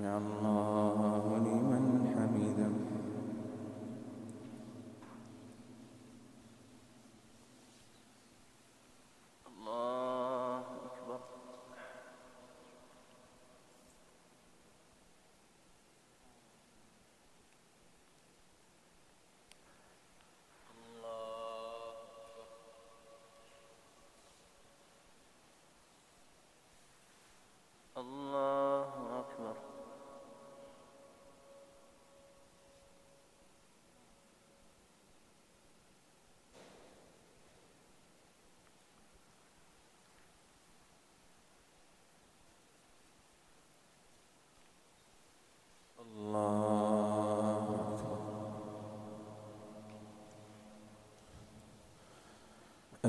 سمع الله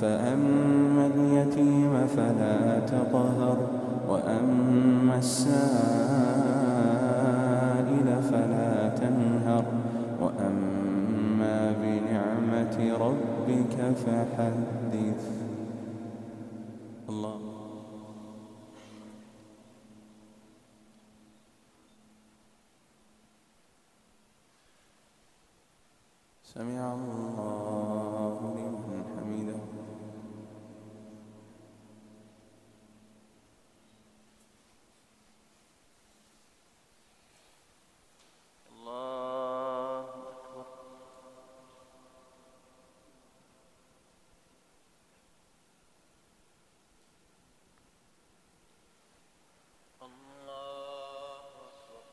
فأما اليتيم فلا تقهر وأما السائل فلا تنهر وأما بنعمة ربك فحدث. الله. سمع الله لمن حمده الله أكبر الله أكبر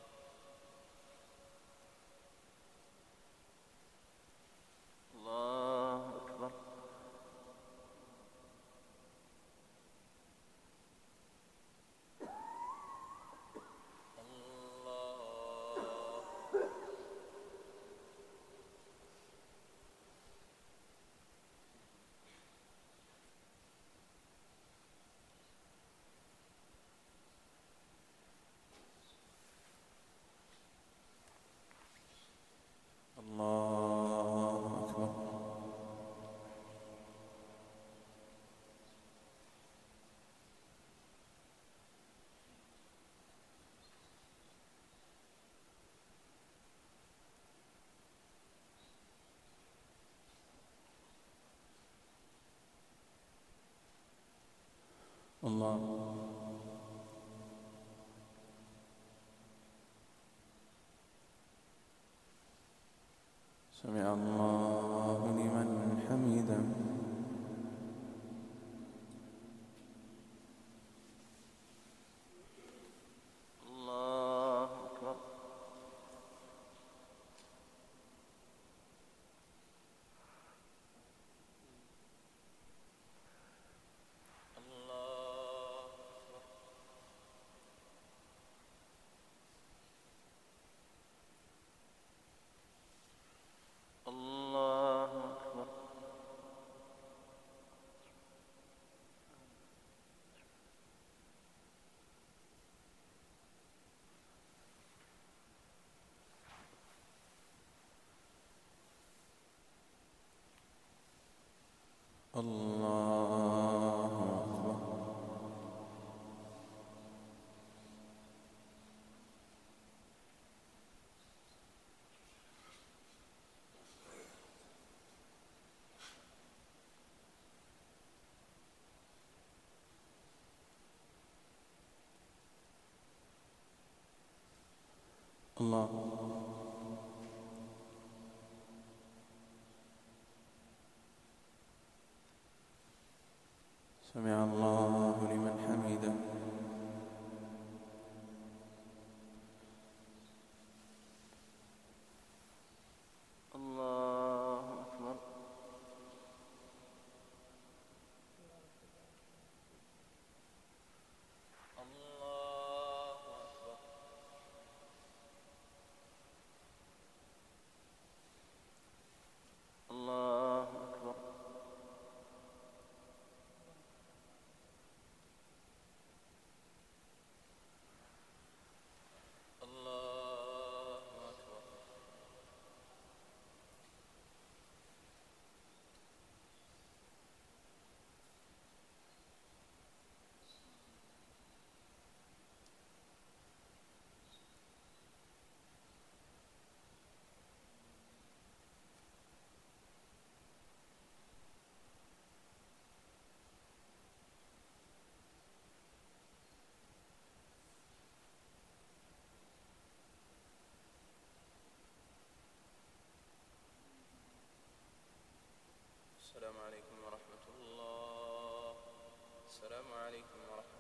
الله أكبر الله الله أكبر الله. سمع الله لمن حمده الله أكبر الله أكبر الله أكبر الله أكبر الله. سمع الله. والسلام عليكم ورحمة